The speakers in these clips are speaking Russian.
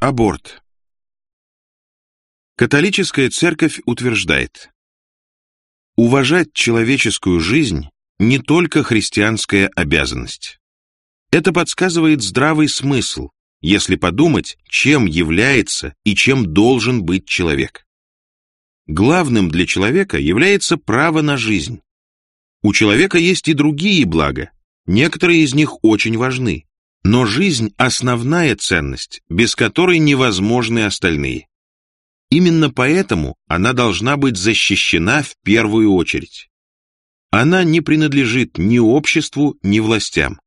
Аборт. Католическая церковь утверждает, уважать человеческую жизнь не только христианская обязанность. Это подсказывает здравый смысл, если подумать, чем является и чем должен быть человек. Главным для человека является право на жизнь. У человека есть и другие блага, некоторые из них очень важны, но жизнь – основная ценность, без которой невозможны остальные. Именно поэтому она должна быть защищена в первую очередь. Она не принадлежит ни обществу, ни властям.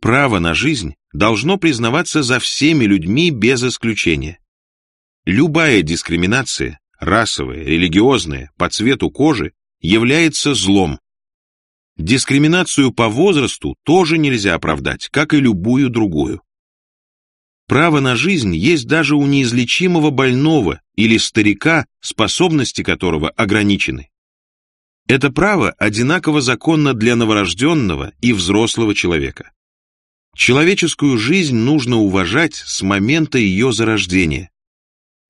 Право на жизнь должно признаваться за всеми людьми без исключения. Любая дискриминация, расовая, религиозная, по цвету кожи, является злом. Дискриминацию по возрасту тоже нельзя оправдать, как и любую другую. Право на жизнь есть даже у неизлечимого больного или старика, способности которого ограничены. Это право одинаково законно для новорожденного и взрослого человека. Человеческую жизнь нужно уважать с момента ее зарождения.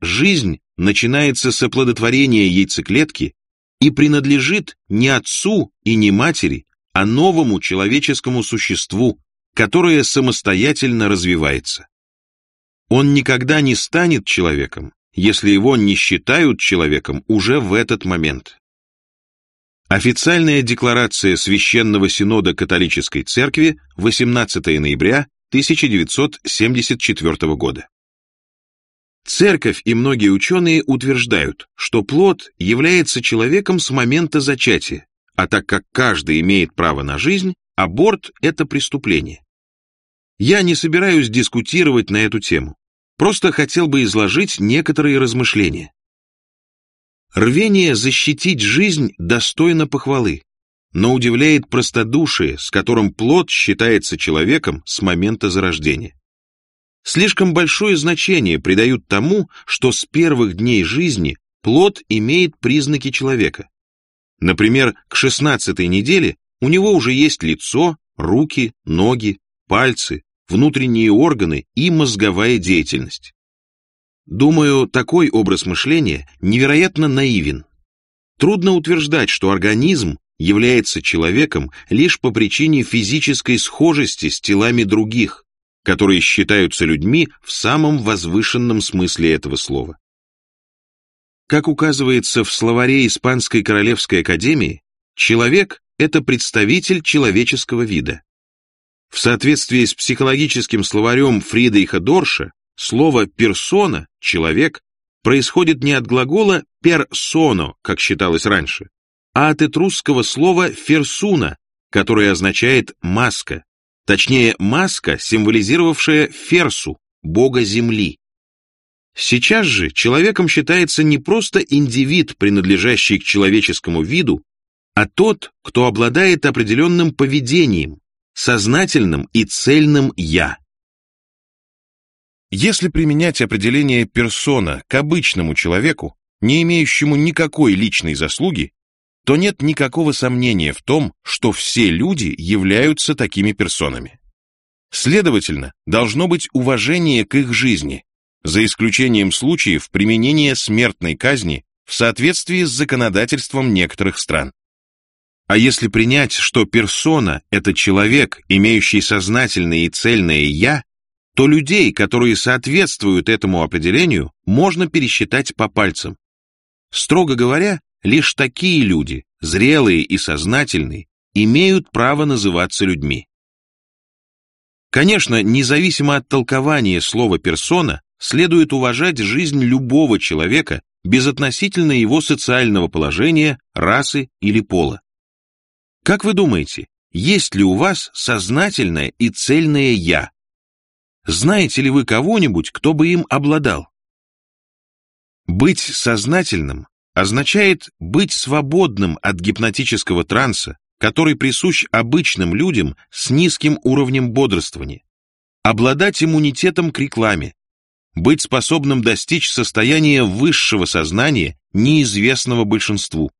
Жизнь начинается с оплодотворения яйцеклетки и принадлежит не отцу и не матери, а новому человеческому существу, которое самостоятельно развивается. Он никогда не станет человеком, если его не считают человеком уже в этот момент. Официальная декларация Священного Синода Католической Церкви 18 ноября 1974 года. Церковь и многие ученые утверждают, что плод является человеком с момента зачатия, а так как каждый имеет право на жизнь, аборт – это преступление. Я не собираюсь дискутировать на эту тему, просто хотел бы изложить некоторые размышления. Рвение защитить жизнь достойно похвалы, но удивляет простодушие, с которым плод считается человеком с момента зарождения. Слишком большое значение придают тому, что с первых дней жизни плод имеет признаки человека. Например, к шестнадцатой неделе у него уже есть лицо, руки, ноги, пальцы, внутренние органы и мозговая деятельность. Думаю, такой образ мышления невероятно наивен. Трудно утверждать, что организм является человеком лишь по причине физической схожести с телами других, которые считаются людьми в самом возвышенном смысле этого слова. Как указывается в словаре Испанской Королевской Академии, человек – это представитель человеческого вида. В соответствии с психологическим словарем Фридриха Дорша, Слово «персона» — «человек» происходит не от глагола «персоно», как считалось раньше, а от этрусского слова «ферсуна», которое означает «маска», точнее «маска», символизировавшая Ферсу, бога земли. Сейчас же человеком считается не просто индивид, принадлежащий к человеческому виду, а тот, кто обладает определенным поведением, сознательным и цельным «я». Если применять определение персона к обычному человеку, не имеющему никакой личной заслуги, то нет никакого сомнения в том, что все люди являются такими персонами. Следовательно, должно быть уважение к их жизни, за исключением случаев применения смертной казни в соответствии с законодательством некоторых стран. А если принять, что персона – это человек, имеющий сознательное и цельное «я», то людей, которые соответствуют этому определению, можно пересчитать по пальцам. Строго говоря, лишь такие люди, зрелые и сознательные, имеют право называться людьми. Конечно, независимо от толкования слова «персона», следует уважать жизнь любого человека безотносительно его социального положения, расы или пола. Как вы думаете, есть ли у вас сознательное и цельное «я», знаете ли вы кого-нибудь, кто бы им обладал? Быть сознательным означает быть свободным от гипнотического транса, который присущ обычным людям с низким уровнем бодрствования, обладать иммунитетом к рекламе, быть способным достичь состояния высшего сознания, неизвестного большинству,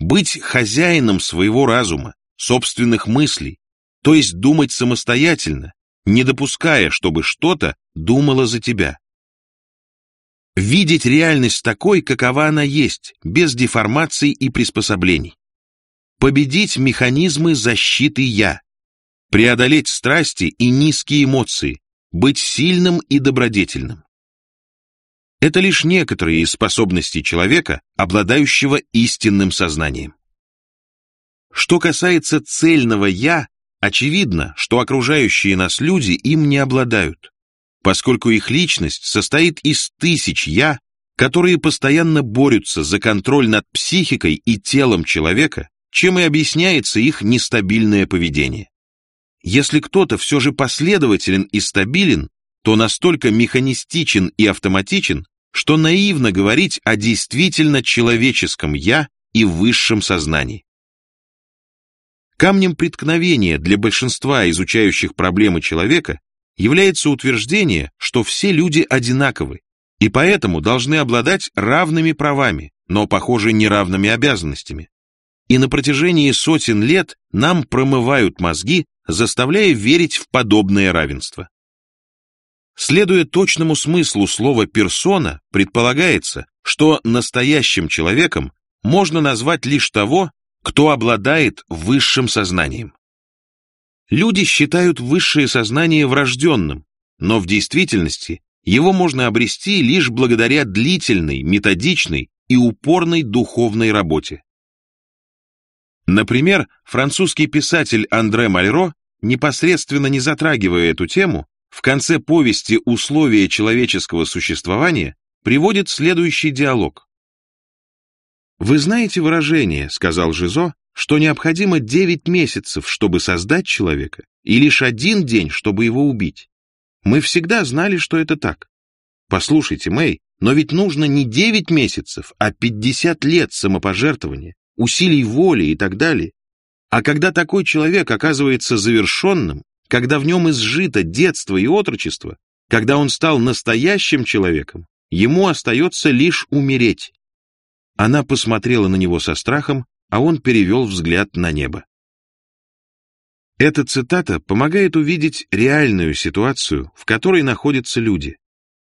быть хозяином своего разума, собственных мыслей, то есть думать самостоятельно, не допуская, чтобы что-то думала за тебя. Видеть реальность такой, какова она есть, без деформаций и приспособлений. Победить механизмы защиты «я». Преодолеть страсти и низкие эмоции, быть сильным и добродетельным. Это лишь некоторые из способностей человека, обладающего истинным сознанием. Что касается цельного «я», очевидно, что окружающие нас люди им не обладают, поскольку их личность состоит из тысяч «я», которые постоянно борются за контроль над психикой и телом человека, чем и объясняется их нестабильное поведение. Если кто-то все же последователен и стабилен, то настолько механистичен и автоматичен, что наивно говорить о действительно человеческом «я» и высшем сознании. Камнем преткновения для большинства изучающих проблемы человека является утверждение, что все люди одинаковы и поэтому должны обладать равными правами, но, похоже, неравными обязанностями. И на протяжении сотен лет нам промывают мозги, заставляя верить в подобное равенство. Следуя точному смыслу слова «персона», предполагается, что настоящим человеком можно назвать лишь того, кто обладает высшим сознанием. Люди считают высшее сознание врожденным, но в действительности его можно обрести лишь благодаря длительной, методичной и упорной духовной работе. Например, французский писатель Андре Мальро, непосредственно не затрагивая эту тему, в конце повести «Условия человеческого существования» приводит следующий диалог. «Вы знаете выражение, — сказал Жизо, — что необходимо девять месяцев, чтобы создать человека, и лишь один день, чтобы его убить. Мы всегда знали, что это так. Послушайте, Мэй, но ведь нужно не девять месяцев, а пятьдесят лет самопожертвования, усилий воли и так далее. А когда такой человек оказывается завершенным, когда в нем изжито детство и отрочество, когда он стал настоящим человеком, ему остается лишь умереть. Она посмотрела на него со страхом, а он перевел взгляд на небо. Эта цитата помогает увидеть реальную ситуацию, в которой находятся люди.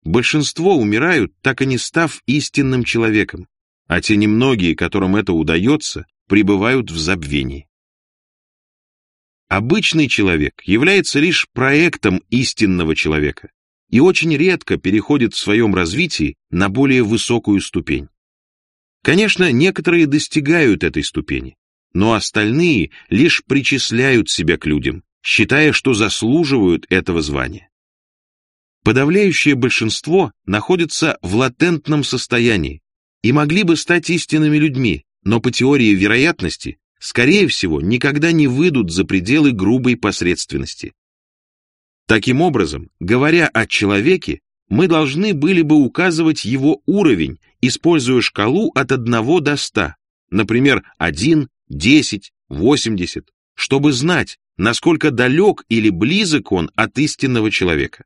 Большинство умирают, так и не став истинным человеком, а те немногие, которым это удается, пребывают в забвении. Обычный человек является лишь проектом истинного человека и очень редко переходит в своем развитии на более высокую ступень. Конечно, некоторые достигают этой ступени, но остальные лишь причисляют себя к людям, считая, что заслуживают этого звания. Подавляющее большинство находится в латентном состоянии и могли бы стать истинными людьми, но по теории вероятности скорее всего, никогда не выйдут за пределы грубой посредственности. Таким образом, говоря о человеке, мы должны были бы указывать его уровень, используя шкалу от 1 до 100, например, 1, 10, 80, чтобы знать, насколько далек или близок он от истинного человека.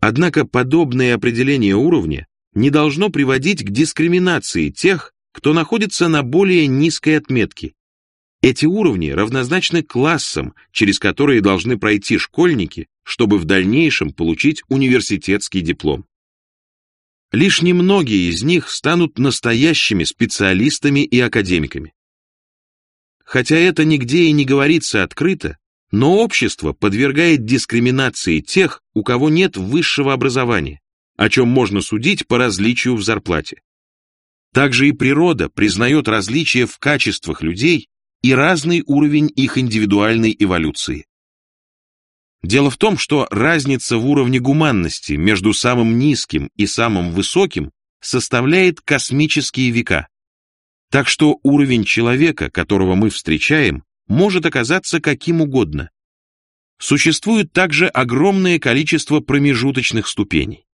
Однако подобное определение уровня не должно приводить к дискриминации тех, кто находится на более низкой отметке, эти уровни равнозначны классам, через которые должны пройти школьники, чтобы в дальнейшем получить университетский диплом. Лишь немногие из них станут настоящими специалистами и академиками. Хотя это нигде и не говорится открыто, но общество подвергает дискриминации тех, у кого нет высшего образования, о чем можно судить по различию в зарплате. Также и природа признает различия в качествах людей и разный уровень их индивидуальной эволюции. Дело в том, что разница в уровне гуманности между самым низким и самым высоким составляет космические века. Так что уровень человека, которого мы встречаем, может оказаться каким угодно. Существует также огромное количество промежуточных ступеней.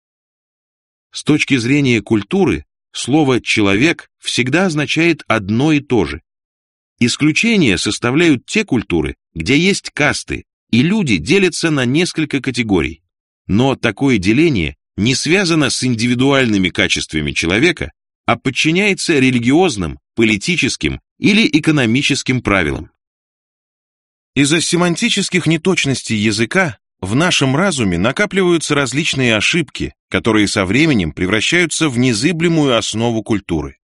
С точки зрения культуры, слово «человек» всегда означает одно и то же Исключения составляют те культуры, где есть касты, и люди делятся на несколько категорий. Но такое деление не связано с индивидуальными качествами человека, а подчиняется религиозным, политическим или экономическим правилам. Из-за семантических неточностей языка в нашем разуме накапливаются различные ошибки, которые со временем превращаются в незыблемую основу культуры.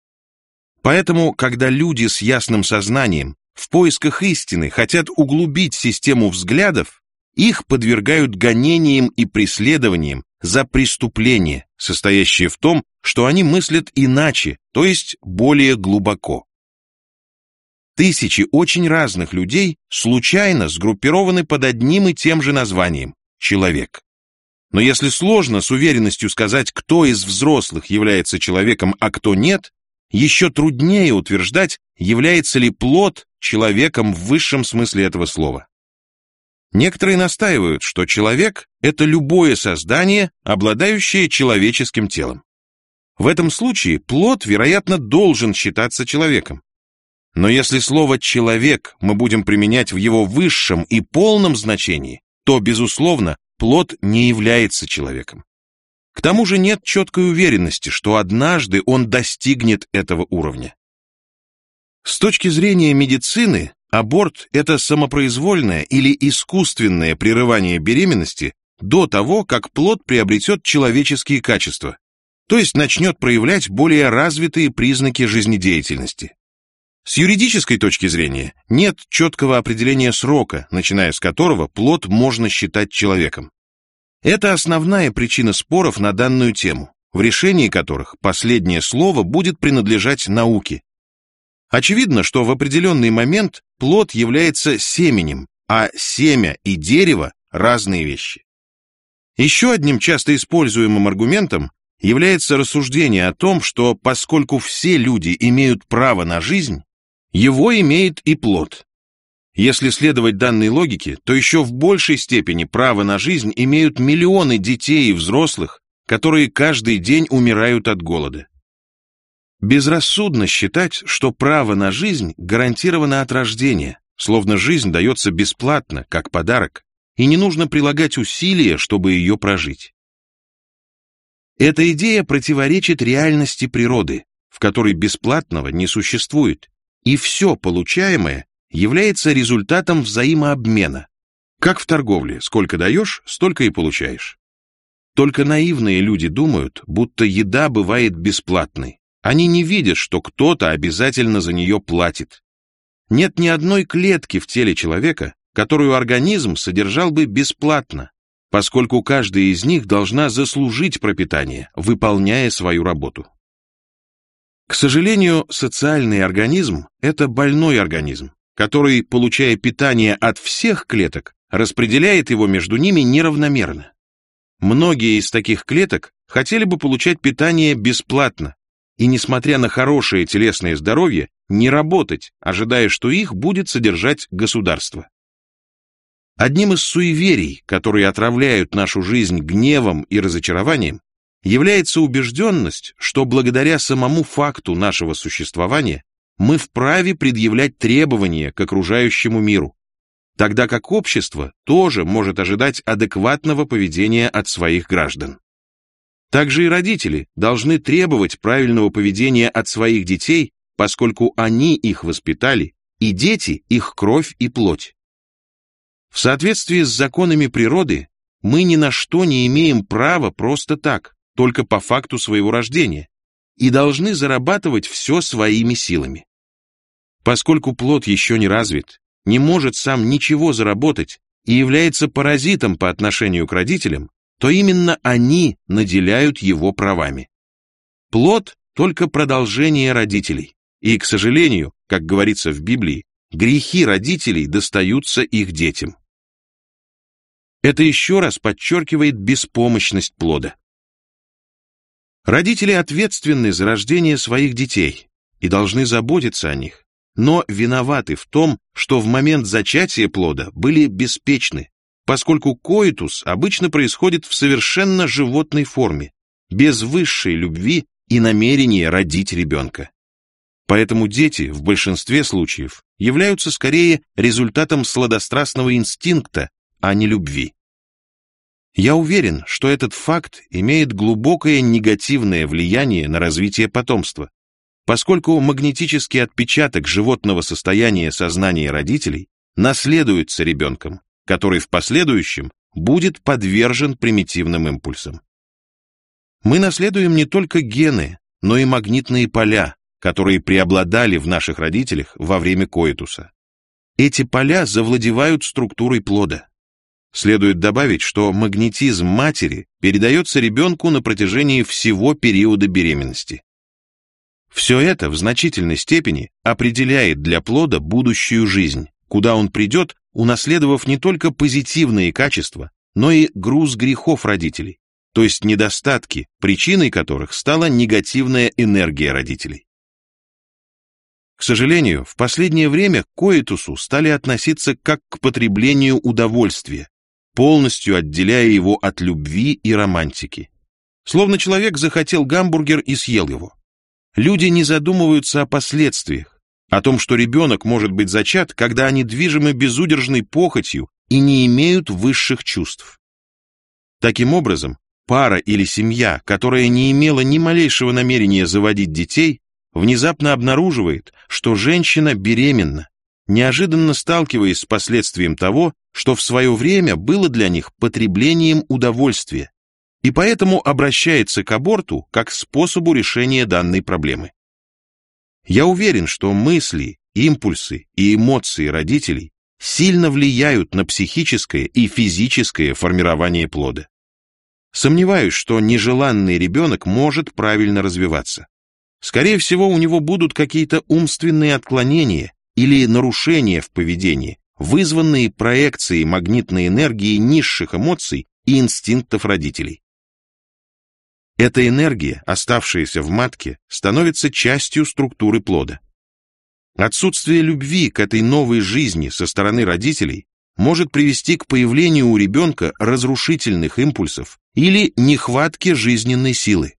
Поэтому, когда люди с ясным сознанием в поисках истины хотят углубить систему взглядов, их подвергают гонениям и преследованиям за преступление, состоящее в том, что они мыслят иначе, то есть более глубоко. Тысячи очень разных людей случайно сгруппированы под одним и тем же названием – человек. Но если сложно с уверенностью сказать, кто из взрослых является человеком, а кто нет, еще труднее утверждать, является ли плод человеком в высшем смысле этого слова. Некоторые настаивают, что человек – это любое создание, обладающее человеческим телом. В этом случае плод, вероятно, должен считаться человеком. Но если слово «человек» мы будем применять в его высшем и полном значении, то, безусловно, плод не является человеком. К тому же нет четкой уверенности, что однажды он достигнет этого уровня. С точки зрения медицины, аборт – это самопроизвольное или искусственное прерывание беременности до того, как плод приобретет человеческие качества, то есть начнет проявлять более развитые признаки жизнедеятельности. С юридической точки зрения нет четкого определения срока, начиная с которого плод можно считать человеком. Это основная причина споров на данную тему, в решении которых последнее слово будет принадлежать науке. Очевидно, что в определенный момент плод является семенем, а семя и дерево – разные вещи. Еще одним часто используемым аргументом является рассуждение о том, что поскольку все люди имеют право на жизнь, его имеет и плод. Если следовать данной логике, то еще в большей степени право на жизнь имеют миллионы детей и взрослых, которые каждый день умирают от голода. Безрассудно считать, что право на жизнь гарантировано от рождения, словно жизнь дается бесплатно, как подарок, и не нужно прилагать усилия, чтобы ее прожить. Эта идея противоречит реальности природы, в которой бесплатного не существует, и все получаемое является результатом взаимообмена. Как в торговле, сколько даешь, столько и получаешь. Только наивные люди думают, будто еда бывает бесплатной. Они не видят, что кто-то обязательно за нее платит. Нет ни одной клетки в теле человека, которую организм содержал бы бесплатно, поскольку каждая из них должна заслужить пропитание, выполняя свою работу. К сожалению, социальный организм – это больной организм, который, получая питание от всех клеток, распределяет его между ними неравномерно. Многие из таких клеток хотели бы получать питание бесплатно и, несмотря на хорошее телесное здоровье, не работать, ожидая, что их будет содержать государство. Одним из суеверий, которые отравляют нашу жизнь гневом и разочарованием, является убежденность, что благодаря самому факту нашего существования мы вправе предъявлять требования к окружающему миру, тогда как общество тоже может ожидать адекватного поведения от своих граждан. Также и родители должны требовать правильного поведения от своих детей, поскольку они их воспитали, и дети – их кровь и плоть. В соответствии с законами природы мы ни на что не имеем права просто так, только по факту своего рождения и должны зарабатывать все своими силами. Поскольку плод еще не развит, не может сам ничего заработать и является паразитом по отношению к родителям, то именно они наделяют его правами. Плод – только продолжение родителей, и, к сожалению, как говорится в Библии, грехи родителей достаются их детям. Это еще раз подчеркивает беспомощность плода. Родители ответственны за рождение своих детей и должны заботиться о них, но виноваты в том, что в момент зачатия плода были беспечны, поскольку коитус обычно происходит в совершенно животной форме, без высшей любви и намерения родить ребенка. Поэтому дети в большинстве случаев являются скорее результатом сладострастного инстинкта, а не любви. Я уверен, что этот факт имеет глубокое негативное влияние на развитие потомства, поскольку магнетический отпечаток животного состояния сознания родителей наследуется ребенком, который в последующем будет подвержен примитивным импульсам. Мы наследуем не только гены, но и магнитные поля, которые преобладали в наших родителях во время коитуса. Эти поля завладевают структурой плода. Следует добавить, что магнетизм матери передается ребенку на протяжении всего периода беременности. Все это в значительной степени определяет для плода будущую жизнь, куда он придет, унаследовав не только позитивные качества, но и груз грехов родителей, то есть недостатки, причиной которых стала негативная энергия родителей. К сожалению, в последнее время к коитусу стали относиться как к потреблению удовольствия, полностью отделяя его от любви и романтики. Словно человек захотел гамбургер и съел его. Люди не задумываются о последствиях, о том, что ребенок может быть зачат, когда они движимы безудержной похотью и не имеют высших чувств. Таким образом, пара или семья, которая не имела ни малейшего намерения заводить детей, внезапно обнаруживает, что женщина беременна, неожиданно сталкиваясь с последствием того, что в свое время было для них потреблением удовольствия, и поэтому обращается к аборту как способу решения данной проблемы. Я уверен, что мысли, импульсы и эмоции родителей сильно влияют на психическое и физическое формирование плода. Сомневаюсь, что нежеланный ребенок может правильно развиваться. Скорее всего, у него будут какие-то умственные отклонения или нарушения в поведении, вызванные проекцией магнитной энергии низших эмоций и инстинктов родителей. Эта энергия, оставшаяся в матке, становится частью структуры плода. Отсутствие любви к этой новой жизни со стороны родителей может привести к появлению у ребенка разрушительных импульсов или нехватке жизненной силы.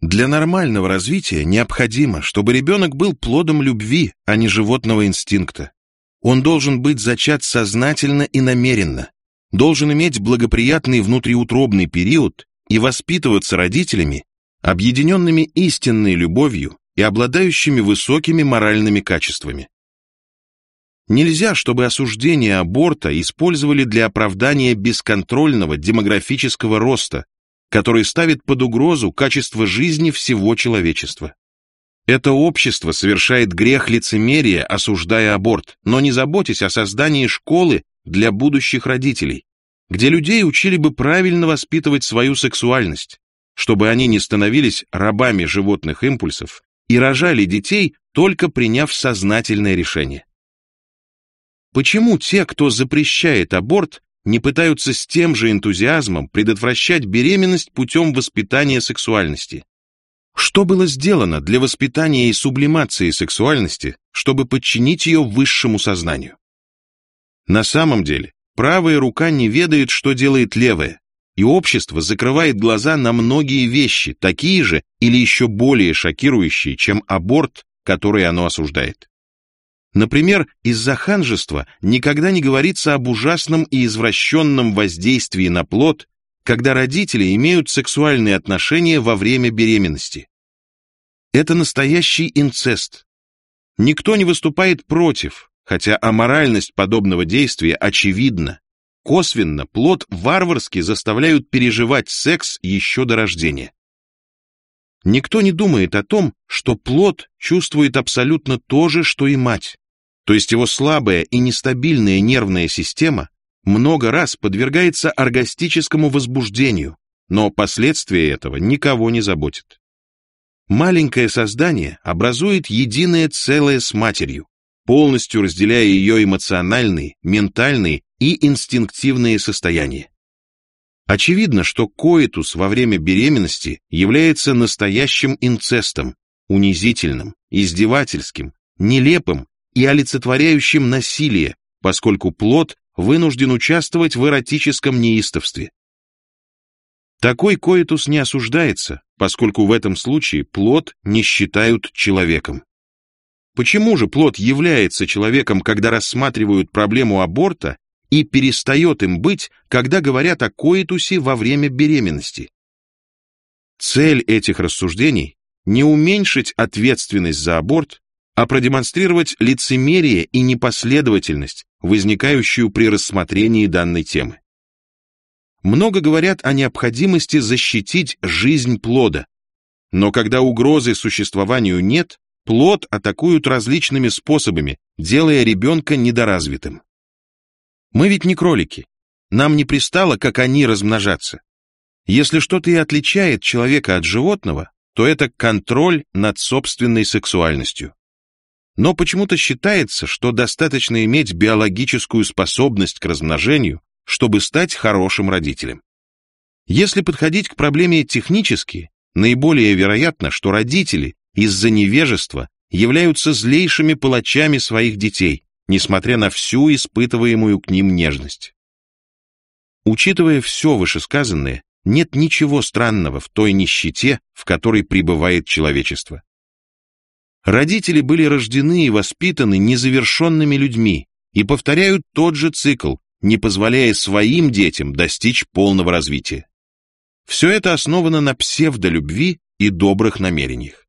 Для нормального развития необходимо, чтобы ребенок был плодом любви, а не животного инстинкта. Он должен быть зачат сознательно и намеренно, должен иметь благоприятный внутриутробный период и воспитываться родителями, объединенными истинной любовью и обладающими высокими моральными качествами. Нельзя, чтобы осуждение аборта использовали для оправдания бесконтрольного демографического роста, который ставит под угрозу качество жизни всего человечества. Это общество совершает грех лицемерия, осуждая аборт, но не заботясь о создании школы для будущих родителей, где людей учили бы правильно воспитывать свою сексуальность, чтобы они не становились рабами животных импульсов и рожали детей, только приняв сознательное решение. Почему те, кто запрещает аборт, не пытаются с тем же энтузиазмом предотвращать беременность путем воспитания сексуальности? Что было сделано для воспитания и сублимации сексуальности, чтобы подчинить ее высшему сознанию? На самом деле, Правая рука не ведает, что делает левая, и общество закрывает глаза на многие вещи, такие же или еще более шокирующие, чем аборт, который оно осуждает. Например, из-за ханжества никогда не говорится об ужасном и извращенном воздействии на плод, когда родители имеют сексуальные отношения во время беременности. Это настоящий инцест. Никто не выступает против, хотя аморальность подобного действия очевидна. Косвенно плод варварски заставляют переживать секс еще до рождения. Никто не думает о том, что плод чувствует абсолютно то же, что и мать. То есть его слабая и нестабильная нервная система много раз подвергается оргастическому возбуждению, но последствия этого никого не заботят. Маленькое создание образует единое целое с матерью, полностью разделяя ее эмоциональные, ментальные и инстинктивные состояния. Очевидно, что коитус во время беременности является настоящим инцестом, унизительным, издевательским, нелепым и олицетворяющим насилие, поскольку плод вынужден участвовать в эротическом неистовстве. Такой коитус не осуждается, поскольку в этом случае плод не считают человеком. Почему же плод является человеком, когда рассматривают проблему аборта, и перестает им быть, когда говорят о коитусе во время беременности? Цель этих рассуждений – не уменьшить ответственность за аборт, а продемонстрировать лицемерие и непоследовательность, возникающую при рассмотрении данной темы. много говорят о необходимости защитить жизнь плода. Но когда угрозы существованию нет, плод атакуют различными способами, делая ребенка недоразвитым. Мы ведь не кролики. Нам не пристало, как они, размножаться. Если что-то и отличает человека от животного, то это контроль над собственной сексуальностью. Но почему-то считается, что достаточно иметь биологическую способность к размножению, чтобы стать хорошим родителем. Если подходить к проблеме технически, наиболее вероятно, что родители из-за невежества являются злейшими палачами своих детей, несмотря на всю испытываемую к ним нежность. Учитывая все вышесказанное, нет ничего странного в той нищете, в которой пребывает человечество. Родители были рождены и воспитаны незавершенными людьми и повторяют тот же цикл, не позволяя своим детям достичь полного развития. Все это основано на псевдолюбви и добрых намерениях.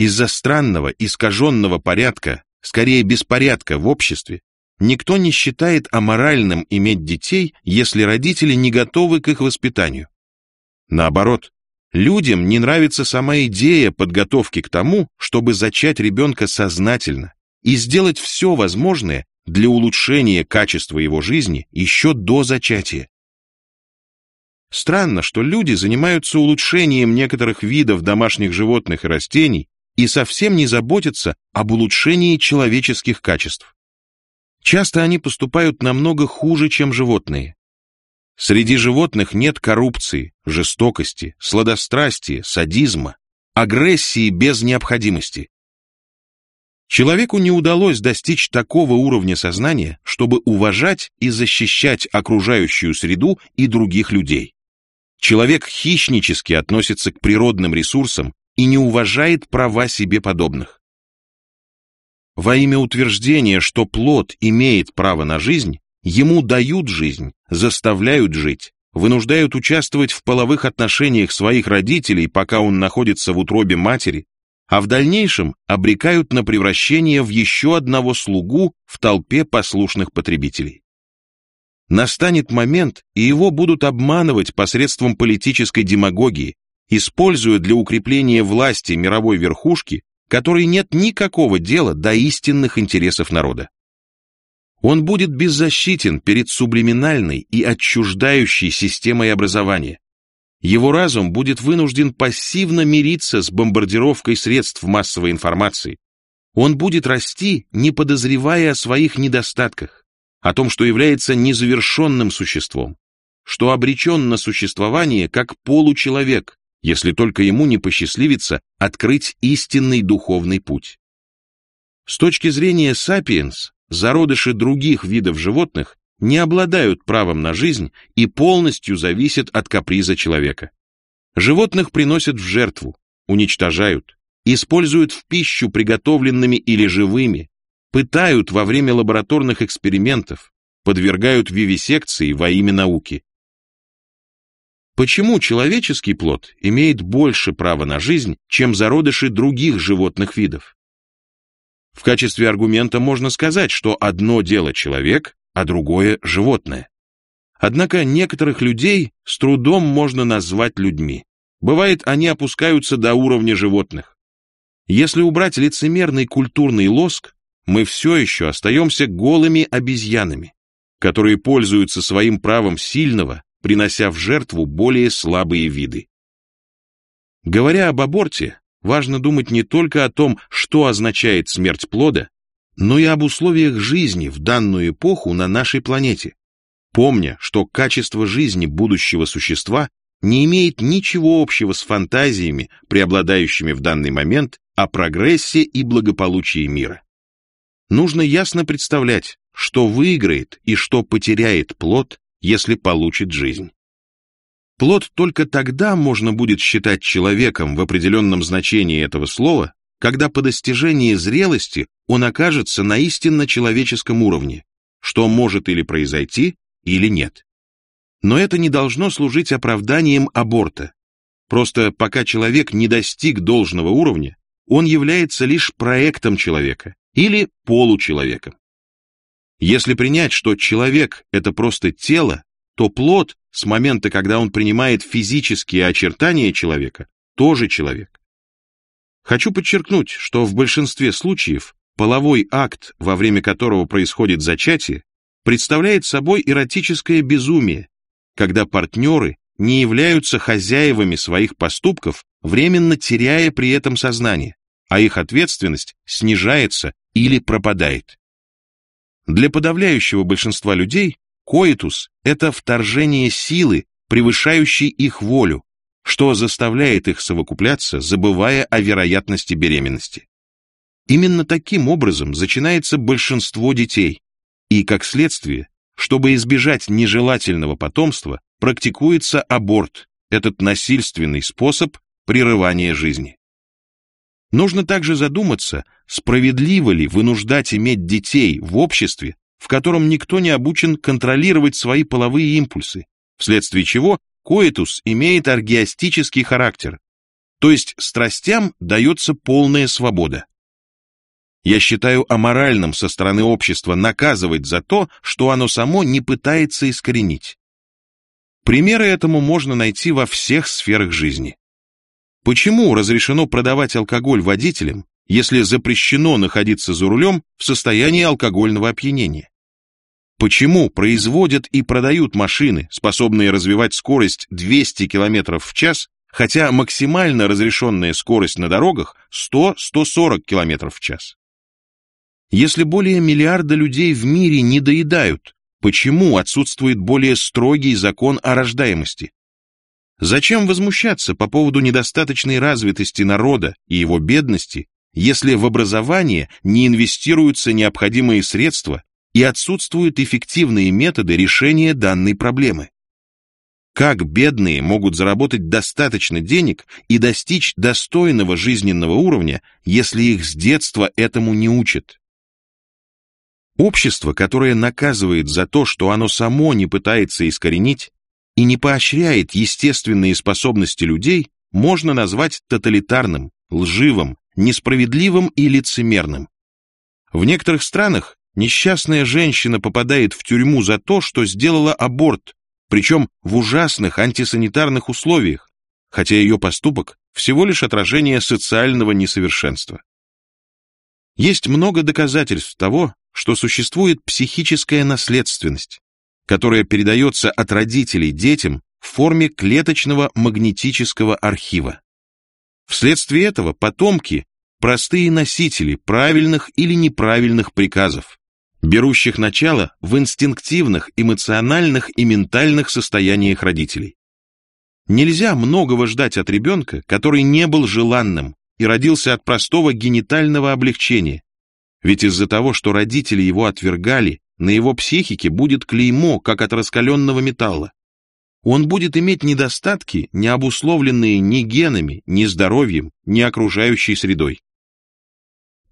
Из-за странного, искаженного порядка, скорее беспорядка в обществе, никто не считает аморальным иметь детей, если родители не готовы к их воспитанию. Наоборот, людям не нравится сама идея подготовки к тому, чтобы зачать ребенка сознательно и сделать все возможное для улучшения качества его жизни еще до зачатия. Странно, что люди занимаются улучшением некоторых видов домашних животных и растений и совсем не заботятся об улучшении человеческих качеств. Часто они поступают намного хуже, чем животные. Среди животных нет коррупции, жестокости, сладострастия, садизма, агрессии без необходимости. Человеку не удалось достичь такого уровня сознания, чтобы уважать и защищать окружающую среду и других людей. Человек хищнически относится к природным ресурсам и не уважает права себе подобных. Во имя утверждения, что плод имеет право на жизнь, ему дают жизнь, заставляют жить, вынуждают участвовать в половых отношениях своих родителей, пока он находится в утробе матери, а в дальнейшем обрекают на превращение в еще одного слугу в толпе послушных потребителей. Настанет момент, и его будут обманывать посредством политической демагогии, используя для укрепления власти мировой верхушки, которой нет никакого дела до истинных интересов народа. Он будет беззащитен перед сублиминальной и отчуждающей системой образования. Его разум будет вынужден пассивно мириться с бомбардировкой средств массовой информации. Он будет расти, не подозревая о своих недостатках о том, что является незавершенным существом, что обречен на существование как получеловек, если только ему не посчастливится открыть истинный духовный путь. С точки зрения сапиенс, зародыши других видов животных не обладают правом на жизнь и полностью зависят от каприза человека. Животных приносят в жертву, уничтожают, используют в пищу приготовленными или живыми, пытают во время лабораторных экспериментов, подвергают вивисекции во имя науки. Почему человеческий плод имеет больше права на жизнь, чем зародыши других животных видов? В качестве аргумента можно сказать, что одно дело человек, а другое – животное. Однако некоторых людей с трудом можно назвать людьми. Бывает, они опускаются до уровня животных. Если убрать лицемерный культурный лоск, мы все еще остаемся голыми обезьянами, которые пользуются своим правом сильного, принося в жертву более слабые виды. Говоря об аборте, важно думать не только о том, что означает смерть плода, но и об условиях жизни в данную эпоху на нашей планете, помня, что качество жизни будущего существа не имеет ничего общего с фантазиями, преобладающими в данный момент о прогрессе и благополучии мира. Нужно ясно представлять, что выиграет и что потеряет плод, если получит жизнь. Плод только тогда можно будет считать человеком в определенном значении этого слова, когда по достижении зрелости он окажется на истинно человеческом уровне, что может или произойти, или нет. Но это не должно служить оправданием аборта. Просто пока человек не достиг должного уровня, он является лишь проектом человека, или получеловеком. Если принять, что человек — это просто тело, то плод с момента, когда он принимает физические очертания человека, тоже человек. Хочу подчеркнуть, что в большинстве случаев половой акт, во время которого происходит зачатие, представляет собой эротическое безумие, когда партнеры не являются хозяевами своих поступков, временно теряя при этом сознание, а их ответственность снижается или пропадает. Для подавляющего большинства людей коитус – это вторжение силы, превышающей их волю, что заставляет их совокупляться, забывая о вероятности беременности. Именно таким образом начинается большинство детей, и, как следствие, чтобы избежать нежелательного потомства, практикуется аборт, этот насильственный способ прерывания жизни. Нужно также задуматься, справедливо ли вынуждать иметь детей в обществе, в котором никто не обучен контролировать свои половые импульсы, вследствие чего коитус имеет аргиастический характер, то есть страстям дается полная свобода. Я считаю аморальным со стороны общества наказывать за то, что оно само не пытается искоренить. Примеры этому можно найти во всех сферах жизни. Почему разрешено продавать алкоголь водителям, если запрещено находиться за рулем в состоянии алкогольного опьянения? Почему производят и продают машины, способные развивать скорость 200 км в час, хотя максимально разрешенная скорость на дорогах 100-140 км в час? Если более миллиарда людей в мире не доедают, почему отсутствует более строгий закон о рождаемости? Зачем возмущаться по поводу недостаточной развитости народа и его бедности, если в образование не инвестируются необходимые средства и отсутствуют эффективные методы решения данной проблемы? Как бедные могут заработать достаточно денег и достичь достойного жизненного уровня, если их с детства этому не учат? Общество, которое наказывает за то, что оно само не пытается искоренить и не поощряет естественные способности людей, можно назвать тоталитарным, лживым, несправедливым и лицемерным. В некоторых странах несчастная женщина попадает в тюрьму за то, что сделала аборт, причем в ужасных антисанитарных условиях, хотя ее поступок всего лишь отражение социального несовершенства. Есть много доказательств того, что существует психическая наследственность, которая передается от родителей детям в форме клеточного магнетического архива. Вследствие этого потомки – простые носители правильных или неправильных приказов, берущих начало в инстинктивных, эмоциональных и ментальных состояниях родителей. Нельзя многого ждать от ребенка, который не был желанным и родился от простого генитального облегчения, ведь из-за того, что родители его отвергали, на его психике будет клеймо, как от раскаленного металла. Он будет иметь недостатки, не обусловленные ни генами, ни здоровьем, ни окружающей средой.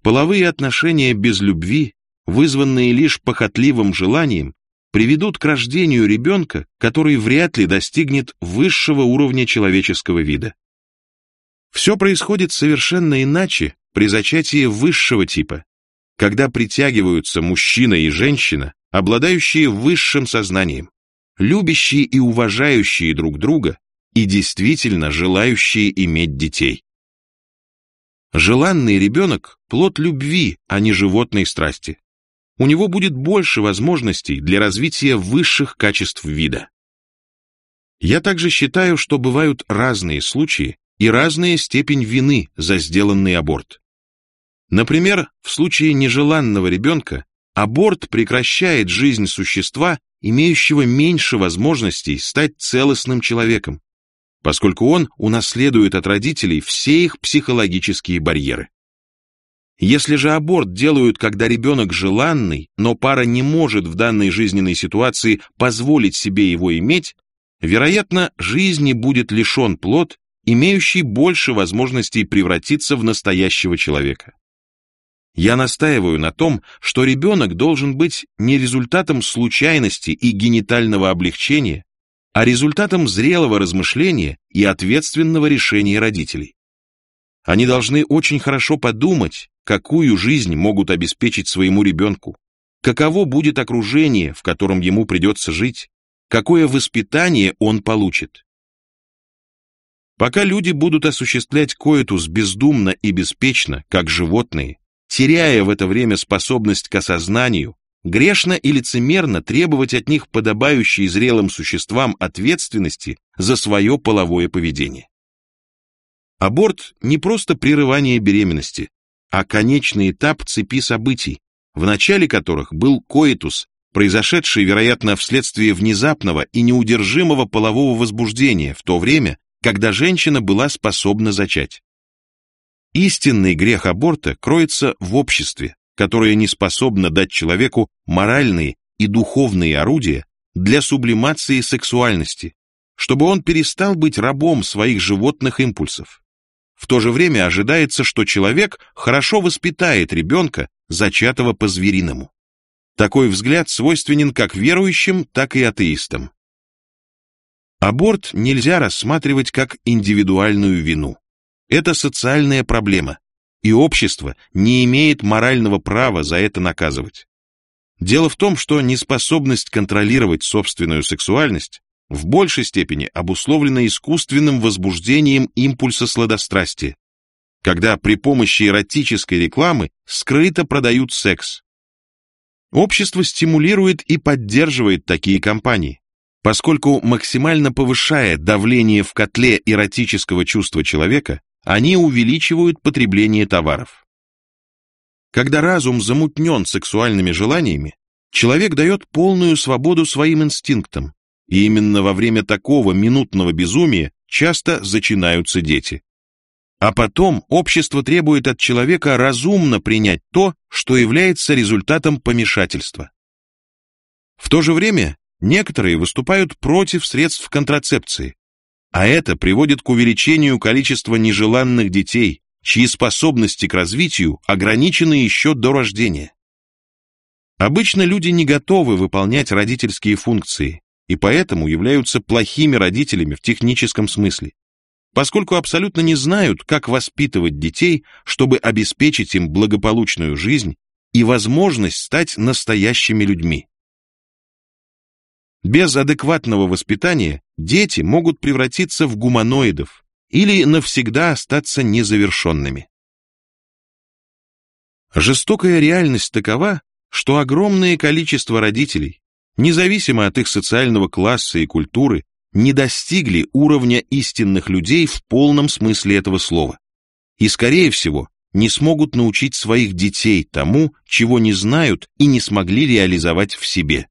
Половые отношения без любви, вызванные лишь похотливым желанием, приведут к рождению ребенка, который вряд ли достигнет высшего уровня человеческого вида. Все происходит совершенно иначе при зачатии высшего типа, когда притягиваются мужчина и женщина, обладающие высшим сознанием, любящие и уважающие друг друга и действительно желающие иметь детей. Желанный ребенок – плод любви, а не животной страсти. У него будет больше возможностей для развития высших качеств вида. Я также считаю, что бывают разные случаи и разная степень вины за сделанный аборт. Например, в случае нежеланного ребенка аборт прекращает жизнь существа, имеющего меньше возможностей стать целостным человеком, поскольку он унаследует от родителей все их психологические барьеры. Если же аборт делают, когда ребенок желанный, но пара не может в данной жизненной ситуации позволить себе его иметь, вероятно, жизни будет лишен плод, имеющий больше возможностей превратиться в настоящего человека. Я настаиваю на том, что ребенок должен быть не результатом случайности и генитального облегчения, а результатом зрелого размышления и ответственного решения родителей. Они должны очень хорошо подумать, какую жизнь могут обеспечить своему ребенку, каково будет окружение, в котором ему придется жить, какое воспитание он получит. Пока люди будут осуществлять коитус бездумно и беспечно, как животные, теряя в это время способность к осознанию, грешно и лицемерно требовать от них подобающей зрелым существам ответственности за свое половое поведение. Аборт не просто прерывание беременности, а конечный этап цепи событий, в начале которых был коитус, произошедший, вероятно, вследствие внезапного и неудержимого полового возбуждения в то время, когда женщина была способна зачать. Истинный грех аборта кроется в обществе, которое не способно дать человеку моральные и духовные орудия для сублимации сексуальности, чтобы он перестал быть рабом своих животных импульсов. В то же время ожидается, что человек хорошо воспитает ребенка, зачатого по-звериному. Такой взгляд свойственен как верующим, так и атеистам. Аборт нельзя рассматривать как индивидуальную вину. Это социальная проблема, и общество не имеет морального права за это наказывать. Дело в том, что неспособность контролировать собственную сексуальность в большей степени обусловлена искусственным возбуждением импульса сладострастия, когда при помощи эротической рекламы скрыто продают секс. Общество стимулирует и поддерживает такие кампании, поскольку максимально повышая давление в котле эротического чувства человека, они увеличивают потребление товаров. Когда разум замутнен сексуальными желаниями, человек дает полную свободу своим инстинктам, и именно во время такого минутного безумия часто зачинаются дети. А потом общество требует от человека разумно принять то, что является результатом помешательства. В то же время некоторые выступают против средств контрацепции, а это приводит к увеличению количества нежеланных детей, чьи способности к развитию ограничены еще до рождения. Обычно люди не готовы выполнять родительские функции и поэтому являются плохими родителями в техническом смысле, поскольку абсолютно не знают, как воспитывать детей, чтобы обеспечить им благополучную жизнь и возможность стать настоящими людьми. Без адекватного воспитания дети могут превратиться в гуманоидов или навсегда остаться незавершенными. Жестокая реальность такова, что огромное количество родителей, независимо от их социального класса и культуры, не достигли уровня истинных людей в полном смысле этого слова. И, скорее всего, не смогут научить своих детей тому, чего не знают и не смогли реализовать в себе.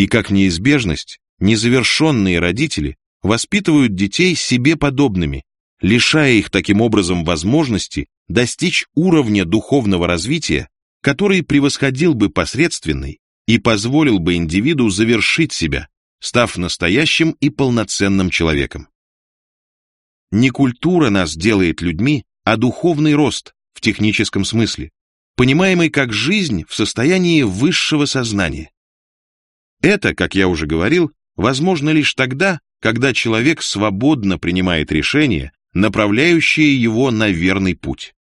И как неизбежность, незавершенные родители воспитывают детей себе подобными, лишая их таким образом возможности достичь уровня духовного развития, который превосходил бы посредственный и позволил бы индивиду завершить себя, став настоящим и полноценным человеком. Не культура нас делает людьми, а духовный рост в техническом смысле, понимаемый как жизнь в состоянии высшего сознания. Это, как я уже говорил, возможно лишь тогда, когда человек свободно принимает решения, направляющие его на верный путь.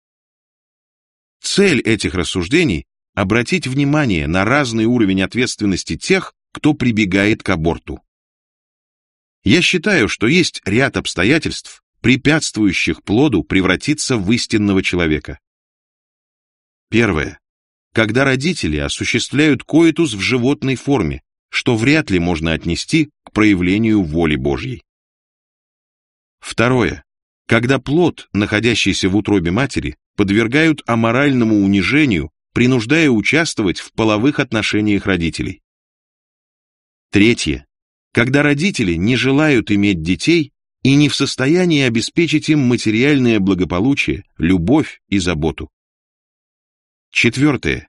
Цель этих рассуждений – обратить внимание на разный уровень ответственности тех, кто прибегает к аборту. Я считаю, что есть ряд обстоятельств, препятствующих плоду превратиться в истинного человека. Первое. Когда родители осуществляют коитус в животной форме, что вряд ли можно отнести к проявлению воли Божьей. Второе. Когда плод, находящийся в утробе матери, подвергают аморальному унижению, принуждая участвовать в половых отношениях родителей. Третье. Когда родители не желают иметь детей и не в состоянии обеспечить им материальное благополучие, любовь и заботу. Четвертое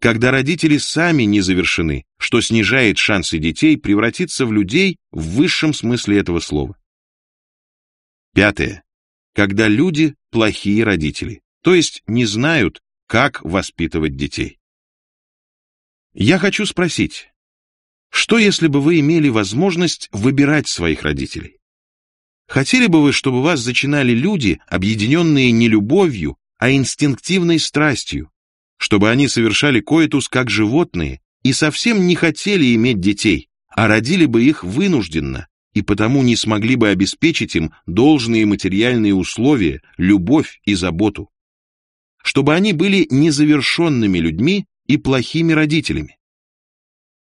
когда родители сами не завершены, что снижает шансы детей превратиться в людей в высшем смысле этого слова. Пятое. Когда люди плохие родители, то есть не знают, как воспитывать детей. Я хочу спросить, что если бы вы имели возможность выбирать своих родителей? Хотели бы вы, чтобы вас зачинали люди, объединенные не любовью, а инстинктивной страстью, чтобы они совершали коитус как животные и совсем не хотели иметь детей, а родили бы их вынужденно и потому не смогли бы обеспечить им должные материальные условия, любовь и заботу. Чтобы они были незавершенными людьми и плохими родителями.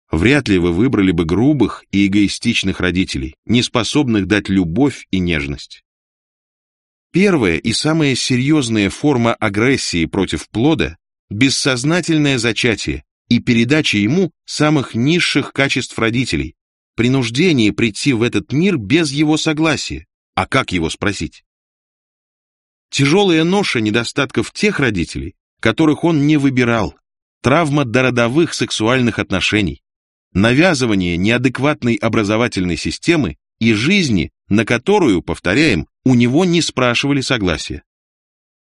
Вряд ли вы выбрали бы грубых и эгоистичных родителей, не способных дать любовь и нежность. Первая и самая серьезная форма агрессии против плода – бессознательное зачатие и передача ему самых низших качеств родителей, принуждение прийти в этот мир без его согласия. А как его спросить? Тяжелая ноша недостатков тех родителей, которых он не выбирал, травма дородовых сексуальных отношений, навязывание неадекватной образовательной системы и жизни, на которую, повторяем, у него не спрашивали согласия.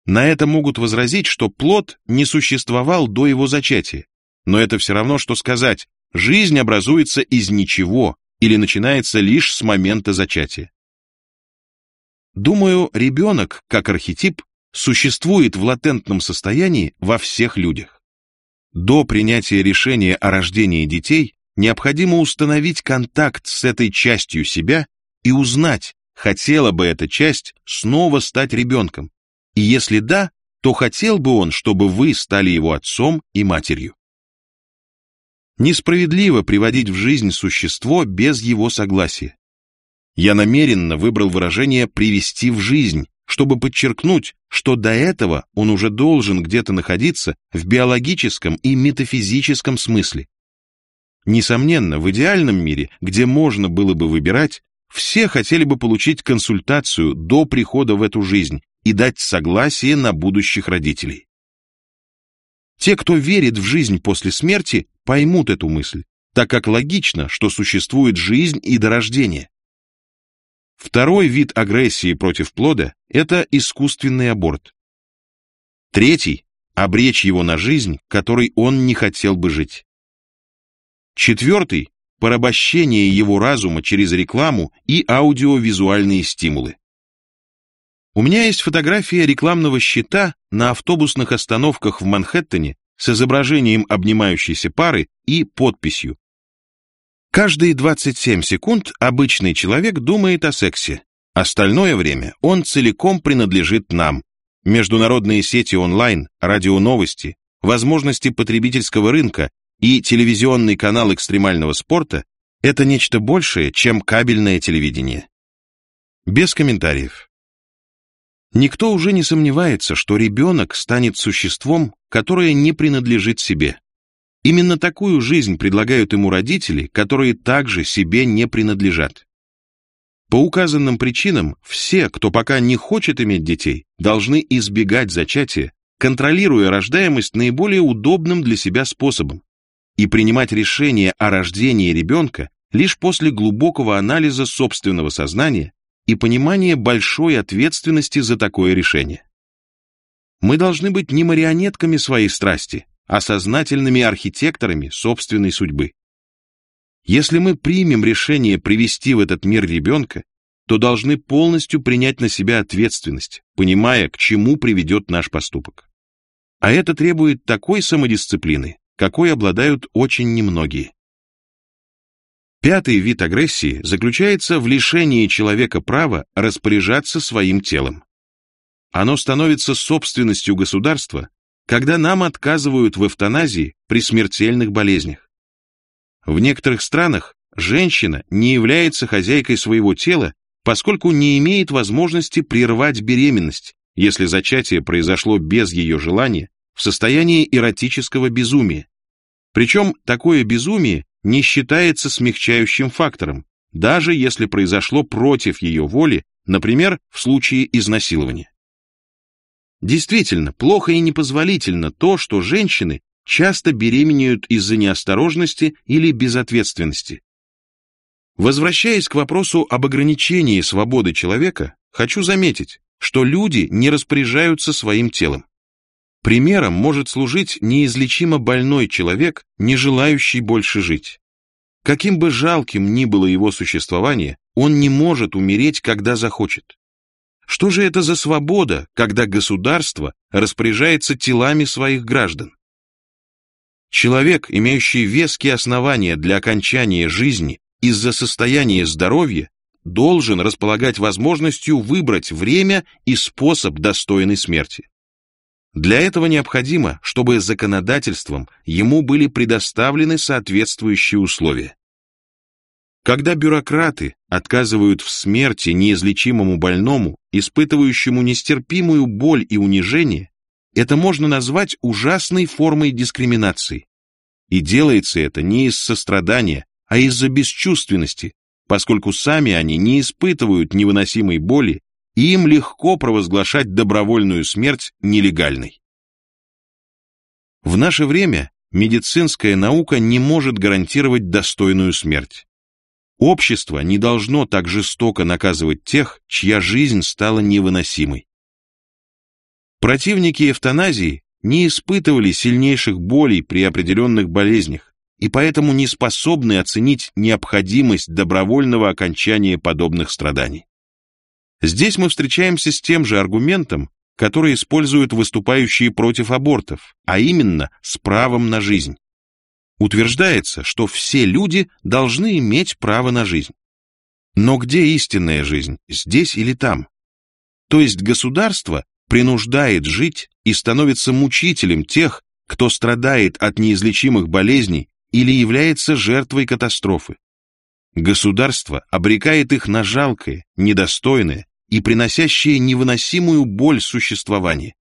На это могут возразить, что плод не существовал до его зачатия, но это все равно, что сказать, жизнь образуется из ничего или начинается лишь с момента зачатия. Думаю, ребенок, как архетип, существует в латентном состоянии во всех людях. До принятия решения о рождении детей необходимо установить контакт с этой частью себя и узнать, хотела бы эта часть снова стать ребенком, и если да, то хотел бы он, чтобы вы стали его отцом и матерью. Несправедливо приводить в жизнь существо без его согласия. Я намеренно выбрал выражение «привести в жизнь», чтобы подчеркнуть, что до этого он уже должен где-то находиться в биологическом и метафизическом смысле. Несомненно, в идеальном мире, где можно было бы выбирать, все хотели бы получить консультацию до прихода в эту жизнь и дать согласие на будущих родителей. Те, кто верит в жизнь после смерти, поймут эту мысль, так как логично, что существует жизнь и до рождения. Второй вид агрессии против плода – это искусственный аборт. Третий – обречь его на жизнь, которой он не хотел бы жить. Четвертый – порабощение его разума через рекламу и аудиовизуальные стимулы. У меня есть фотография рекламного щита на автобусных остановках в Манхэттене с изображением обнимающейся пары и подписью. Каждые 27 секунд обычный человек думает о сексе. Остальное время он целиком принадлежит нам. Международные сети онлайн, радионовости, возможности потребительского рынка и телевизионный канал экстремального спорта – это нечто большее, чем кабельное телевидение. Без комментариев. Никто уже не сомневается, что ребенок станет существом, которое не принадлежит себе. Именно такую жизнь предлагают ему родители, которые также себе не принадлежат. По указанным причинам все, кто пока не хочет иметь детей, должны избегать зачатия, контролируя рождаемость наиболее удобным для себя способом, и принимать решение о рождении ребенка лишь после глубокого анализа собственного сознания и понимания большой ответственности за такое решение. Мы должны быть не марионетками своей страсти, а сознательными архитекторами собственной судьбы. Если мы примем решение привести в этот мир ребенка, то должны полностью принять на себя ответственность, понимая, к чему приведет наш поступок. А это требует такой самодисциплины, какой обладают очень немногие. Пятый вид агрессии заключается в лишении человека права распоряжаться своим телом. Оно становится собственностью государства, когда нам отказывают в эвтаназии при смертельных болезнях. В некоторых странах женщина не является хозяйкой своего тела, поскольку не имеет возможности прервать беременность, если зачатие произошло без ее желания, в состоянии эротического безумия, причем такое безумие не считается смягчающим фактором, даже если произошло против ее воли, например, в случае изнасилования. Действительно, плохо и непозволительно то, что женщины часто беременеют из-за неосторожности или безответственности. Возвращаясь к вопросу об ограничении свободы человека, хочу заметить, что люди не распоряжаются своим телом. Примером может служить неизлечимо больной человек, не желающий больше жить. Каким бы жалким ни было его существование, он не может умереть, когда захочет. Что же это за свобода, когда государство распоряжается телами своих граждан? Человек, имеющий веские основания для окончания жизни, из-за состояния здоровья должен располагать возможностью выбрать время и способ достойной смерти. Для этого необходимо, чтобы законодательством ему были предоставлены соответствующие условия. Когда бюрократы отказывают в смерти неизлечимому больному, испытывающему нестерпимую боль и унижение, это можно назвать ужасной формой дискриминации. И делается это не из сострадания, а из-за бесчувственности, поскольку сами они не испытывают невыносимой боли, и им легко провозглашать добровольную смерть нелегальной. В наше время медицинская наука не может гарантировать достойную смерть. Общество не должно так жестоко наказывать тех, чья жизнь стала невыносимой. Противники эвтаназии не испытывали сильнейших болей при определенных болезнях и поэтому не способны оценить необходимость добровольного окончания подобных страданий. Здесь мы встречаемся с тем же аргументом, который используют выступающие против абортов, а именно с правом на жизнь. Утверждается, что все люди должны иметь право на жизнь. Но где истинная жизнь, здесь или там? То есть государство принуждает жить и становится мучителем тех, кто страдает от неизлечимых болезней или является жертвой катастрофы. Государство обрекает их на жалкое, недостойное и приносящее невыносимую боль существования.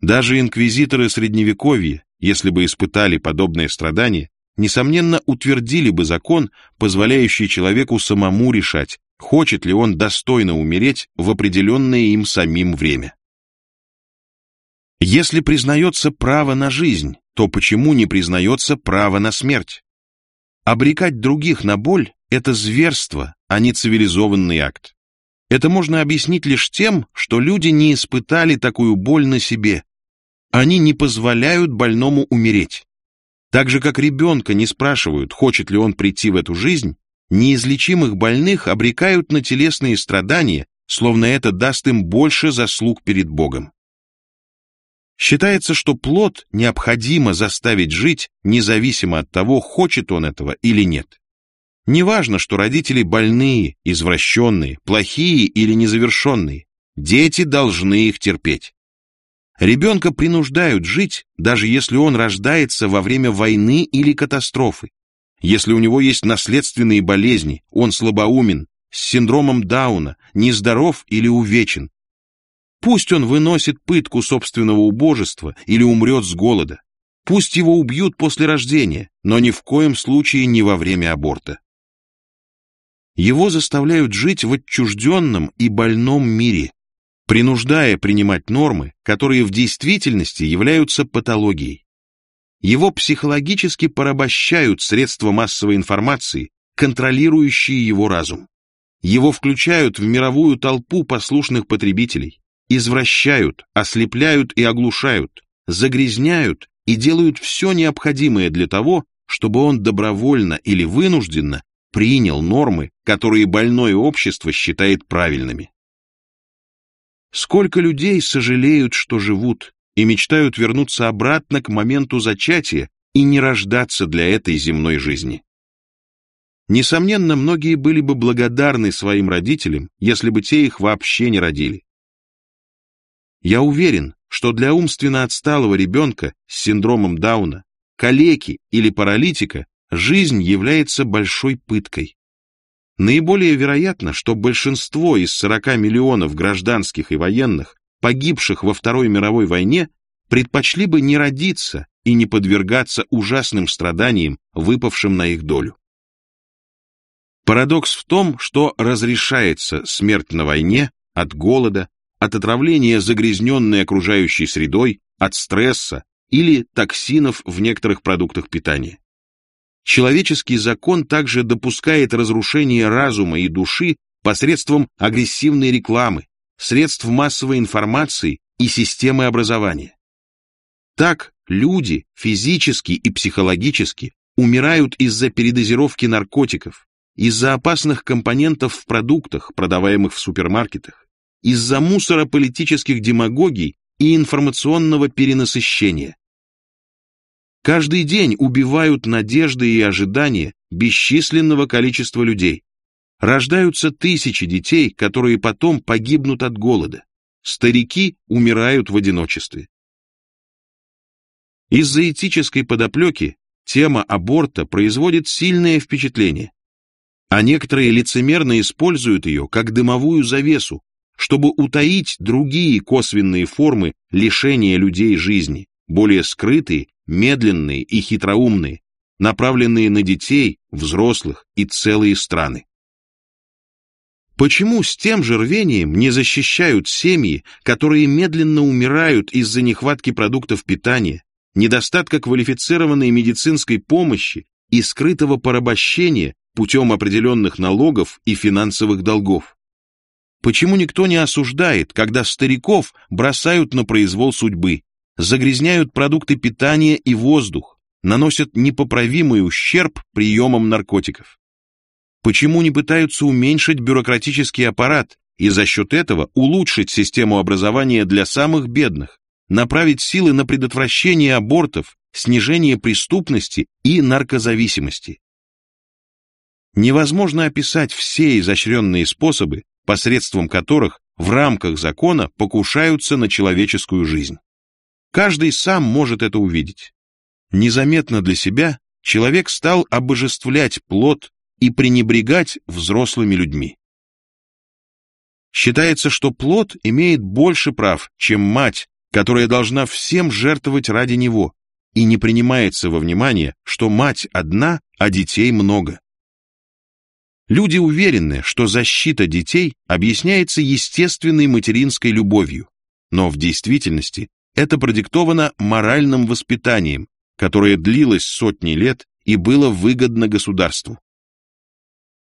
Даже инквизиторы Средневековья если бы испытали подобные страдания, несомненно утвердили бы закон, позволяющий человеку самому решать, хочет ли он достойно умереть в определенное им самим время. Если признается право на жизнь, то почему не признается право на смерть? Обрекать других на боль – это зверство, а не цивилизованный акт. Это можно объяснить лишь тем, что люди не испытали такую боль на себе, они не позволяют больному умереть. Так же, как ребенка не спрашивают, хочет ли он прийти в эту жизнь, неизлечимых больных обрекают на телесные страдания, словно это даст им больше заслуг перед Богом. Считается, что плод необходимо заставить жить, независимо от того, хочет он этого или нет. Неважно, что родители больные, извращенные, плохие или незавершенные, дети должны их терпеть. Ребенка принуждают жить, даже если он рождается во время войны или катастрофы. Если у него есть наследственные болезни, он слабоумен, с синдромом Дауна, нездоров или увечен. Пусть он выносит пытку собственного убожества или умрет с голода. Пусть его убьют после рождения, но ни в коем случае не во время аборта. Его заставляют жить в отчужденном и больном мире, принуждая принимать нормы, которые в действительности являются патологией. Его психологически порабощают средства массовой информации, контролирующие его разум. Его включают в мировую толпу послушных потребителей, извращают, ослепляют и оглушают, загрязняют и делают все необходимое для того, чтобы он добровольно или вынужденно принял нормы, которые больное общество считает правильными. Сколько людей сожалеют, что живут, и мечтают вернуться обратно к моменту зачатия и не рождаться для этой земной жизни. Несомненно, многие были бы благодарны своим родителям, если бы те их вообще не родили. Я уверен, что для умственно отсталого ребенка с синдромом Дауна, калеки или паралитика жизнь является большой пыткой. Наиболее вероятно, что большинство из 40 миллионов гражданских и военных, погибших во Второй мировой войне, предпочли бы не родиться и не подвергаться ужасным страданиям, выпавшим на их долю. Парадокс в том, что разрешается смерть на войне от голода, от отравления загрязненной окружающей средой, от стресса или токсинов в некоторых продуктах питания. Человеческий закон также допускает разрушение разума и души посредством агрессивной рекламы, средств массовой информации и системы образования. Так люди физически и психологически умирают из-за передозировки наркотиков, из-за опасных компонентов в продуктах, продаваемых в супермаркетах, из-за мусора политических демагогий и информационного перенасыщения. Каждый день убивают надежды и ожидания бесчисленного количества людей. Рождаются тысячи детей, которые потом погибнут от голода. Старики умирают в одиночестве. Из-за этической подоплеки тема аборта производит сильное впечатление, а некоторые лицемерно используют ее как дымовую завесу, чтобы утаить другие косвенные формы лишения людей жизни, более скрытые, медленные и хитроумные, направленные на детей, взрослых и целые страны. Почему с тем же рвением не защищают семьи, которые медленно умирают из-за нехватки продуктов питания, недостатка квалифицированной медицинской помощи и скрытого порабощения путем определенных налогов и финансовых долгов? Почему никто не осуждает, когда стариков бросают на произвол судьбы, загрязняют продукты питания и воздух, наносят непоправимый ущерб приемам наркотиков? Почему не пытаются уменьшить бюрократический аппарат и за счет этого улучшить систему образования для самых бедных, направить силы на предотвращение абортов, снижение преступности и наркозависимости? Невозможно описать все изощренные способы, посредством которых в рамках закона покушаются на человеческую жизнь. Каждый сам может это увидеть. Незаметно для себя человек стал обожествлять плод и пренебрегать взрослыми людьми. Считается, что плод имеет больше прав, чем мать, которая должна всем жертвовать ради него, и не принимается во внимание, что мать одна, а детей много. Люди уверены, что защита детей объясняется естественной материнской любовью, но в действительности это продиктовано моральным воспитанием, которое длилось сотни лет и было выгодно государству.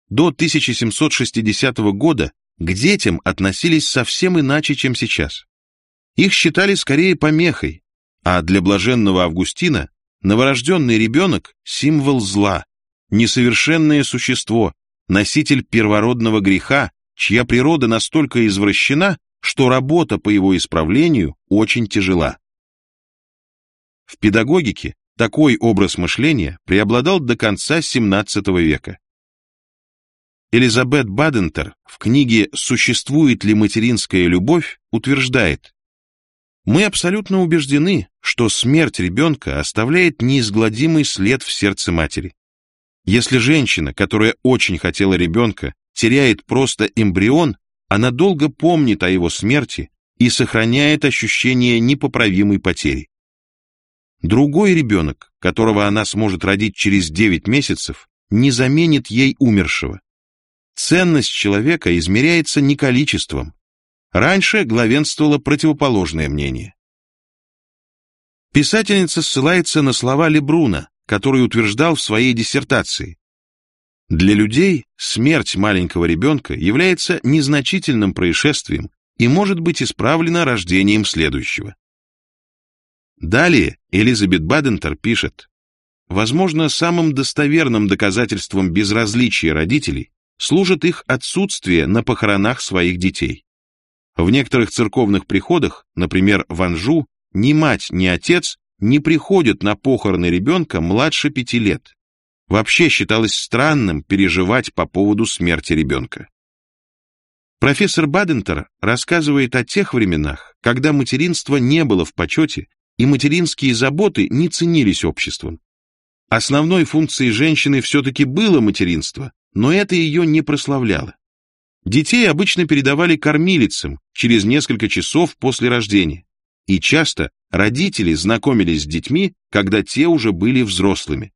До 1760 года к детям относились совсем иначе, чем сейчас. Их считали скорее помехой, а для блаженного Августина новорожденный ребенок – символ зла, несовершенное существо, носитель первородного греха, чья природа настолько извращена, что работа по его исправлению очень тяжела. В педагогике такой образ мышления преобладал до конца XVII века. Элизабет Бадентер в книге «Существует ли материнская любовь» утверждает, «Мы абсолютно убеждены, что смерть ребенка оставляет неизгладимый след в сердце матери. Если женщина, которая очень хотела ребенка, теряет просто эмбрион, она долго помнит о его смерти и сохраняет ощущение непоправимой потери. Другой ребенок, которого она сможет родить через 9 месяцев, не заменит ей умершего. Ценность человека измеряется не количеством. Раньше главенствовало противоположное мнение. Писательница ссылается на слова Лебруна, который утверждал в своей диссертации. Для людей смерть маленького ребенка является незначительным происшествием и может быть исправлена рождением следующего. Далее Элизабет Бадентер пишет, Возможно, самым достоверным доказательством безразличия родителей служит их отсутствие на похоронах своих детей. В некоторых церковных приходах, например, в Анжу, ни мать, ни отец не приходят на похороны ребенка младше пяти лет. Вообще считалось странным переживать по поводу смерти ребенка. Профессор Бадентер рассказывает о тех временах, когда материнство не было в почете и материнские заботы не ценились обществом. Основной функцией женщины все-таки было материнство, но это ее не прославляло. Детей обычно передавали кормилицам через несколько часов после рождения, и часто родители знакомились с детьми, когда те уже были взрослыми.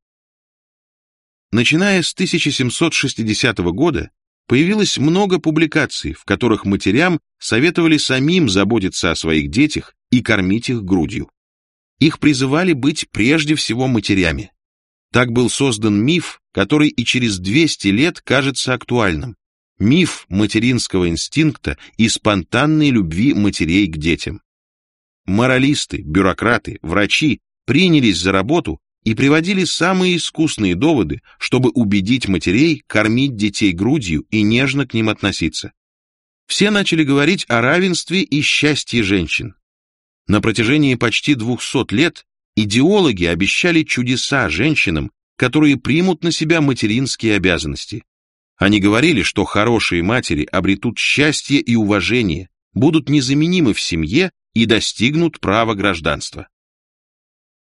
Начиная с 1760 года появилось много публикаций, в которых матерям советовали самим заботиться о своих детях и кормить их грудью. Их призывали быть прежде всего матерями. Так был создан миф, который и через 200 лет кажется актуальным. Миф материнского инстинкта и спонтанной любви матерей к детям. Моралисты, бюрократы, врачи принялись за работу и приводили самые искусные доводы, чтобы убедить матерей кормить детей грудью и нежно к ним относиться. Все начали говорить о равенстве и счастье женщин. На протяжении почти 200 лет идеологи обещали чудеса женщинам, которые примут на себя материнские обязанности. Они говорили, что хорошие матери обретут счастье и уважение, будут незаменимы в семье и достигнут права гражданства.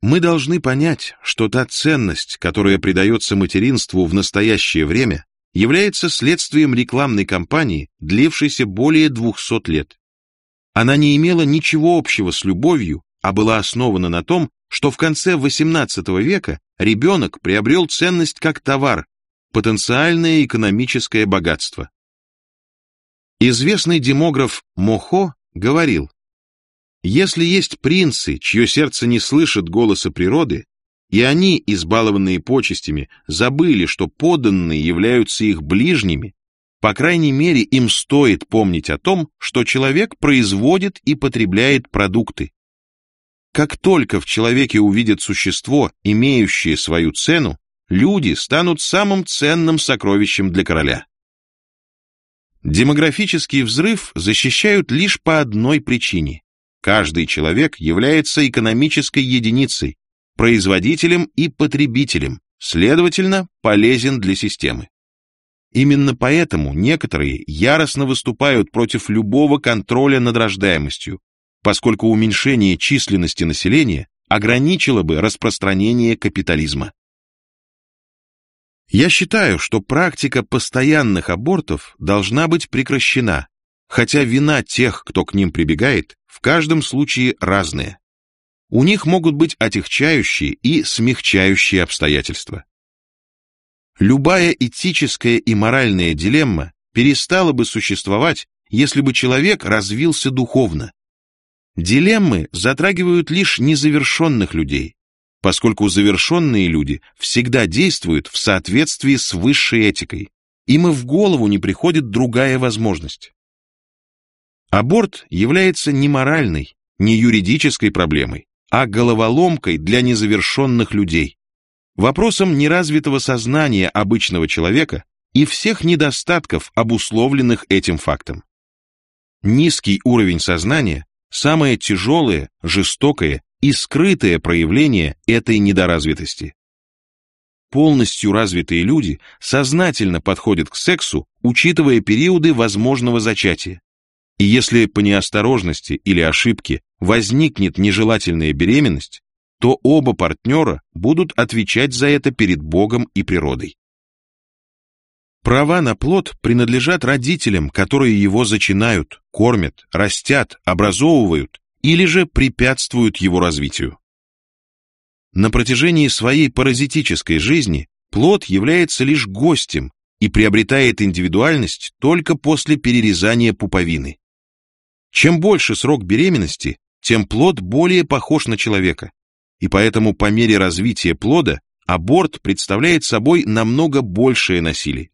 Мы должны понять, что та ценность, которая придается материнству в настоящее время, является следствием рекламной кампании, длившейся более 200 лет. Она не имела ничего общего с любовью, а была основана на том, что в конце XVIII века ребенок приобрел ценность как товар, потенциальное экономическое богатство. Известный демограф Мохо говорил, если есть принцы, чье сердце не слышит голоса природы, и они, избалованные почестями, забыли, что подданные являются их ближними, по крайней мере, им стоит помнить о том, что человек производит и потребляет продукты. Как только в человеке увидят существо, имеющее свою цену, люди станут самым ценным сокровищем для короля. Демографический взрыв защищают лишь по одной причине. Каждый человек является экономической единицей, производителем и потребителем, следовательно, полезен для системы. Именно поэтому некоторые яростно выступают против любого контроля над рождаемостью, поскольку уменьшение численности населения ограничило бы распространение капитализма. Я считаю, что практика постоянных абортов должна быть прекращена, хотя вина тех, кто к ним прибегает, в каждом случае разная. У них могут быть отягчающие и смягчающие обстоятельства. Любая этическая и моральная дилемма перестала бы существовать, если бы человек развился духовно. Дилеммы затрагивают лишь незавершенных людей, поскольку завершенные люди всегда действуют в соответствии с высшей этикой. Им и в голову не приходит другая возможность. Аборт является не моральной, не юридической проблемой, а головоломкой для незавершенных людей, вопросом неразвитого сознания обычного человека и всех недостатков, обусловленных этим фактом. Низкий уровень сознания – самое тяжелое, жестокое и скрытое проявление этой недоразвитости. Полностью развитые люди сознательно подходят к сексу, учитывая периоды возможного зачатия. И если по неосторожности или ошибке возникнет нежелательная беременность, то оба партнера будут отвечать за это перед Богом и природой. Права на плод принадлежат родителям, которые его зачинают, кормят, растят, образовывают или же препятствуют его развитию. На протяжении своей паразитической жизни плод является лишь гостем и приобретает индивидуальность только после перерезания пуповины. Чем больше срок беременности, тем плод более похож на человека, и поэтому по мере развития плода аборт представляет собой намного большее насилие.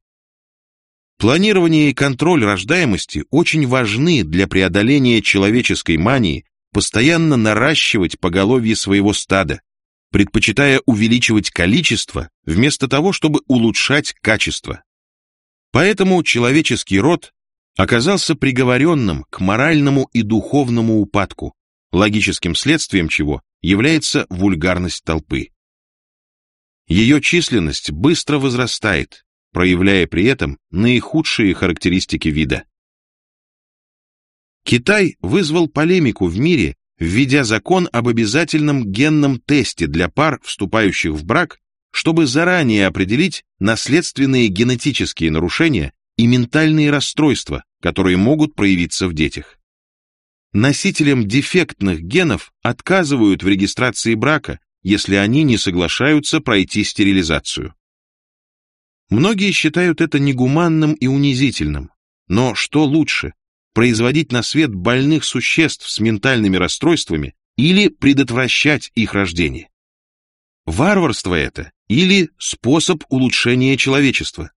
Планирование и контроль рождаемости очень важны для преодоления человеческой мании постоянно наращивать поголовье своего стада, предпочитая увеличивать количество вместо того, чтобы улучшать качество. Поэтому человеческий род оказался приговоренным к моральному и духовному упадку, логическим следствием чего является вульгарность толпы. Ее численность быстро возрастает, проявляя при этом наихудшие характеристики вида. Китай вызвал полемику в мире, введя закон об обязательном генном тесте для пар, вступающих в брак, чтобы заранее определить наследственные генетические нарушения и ментальные расстройства, которые могут проявиться в детях. Носителям дефектных генов отказывают в регистрации брака, если они не соглашаются пройти стерилизацию. Многие считают это негуманным и унизительным. Но что лучше, производить на свет больных существ с ментальными расстройствами или предотвращать их рождение? Варварство это или способ улучшения человечества?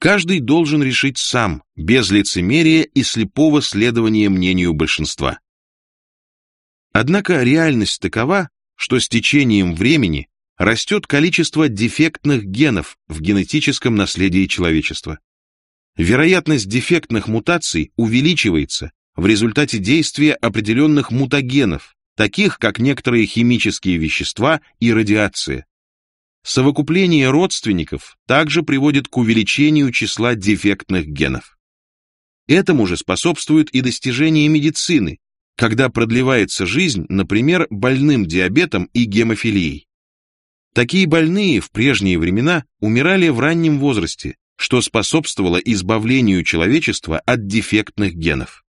Каждый должен решить сам, без лицемерия и слепого следования мнению большинства. Однако реальность такова, что с течением времени растет количество дефектных генов в генетическом наследии человечества. Вероятность дефектных мутаций увеличивается в результате действия определенных мутагенов, таких как некоторые химические вещества и радиация. Совокупление родственников также приводит к увеличению числа дефектных генов. Этому же способствует и достижение медицины, когда продлевается жизнь, например, больным диабетом и гемофилией. Такие больные в прежние времена умирали в раннем возрасте, что способствовало избавлению человечества от дефектных генов.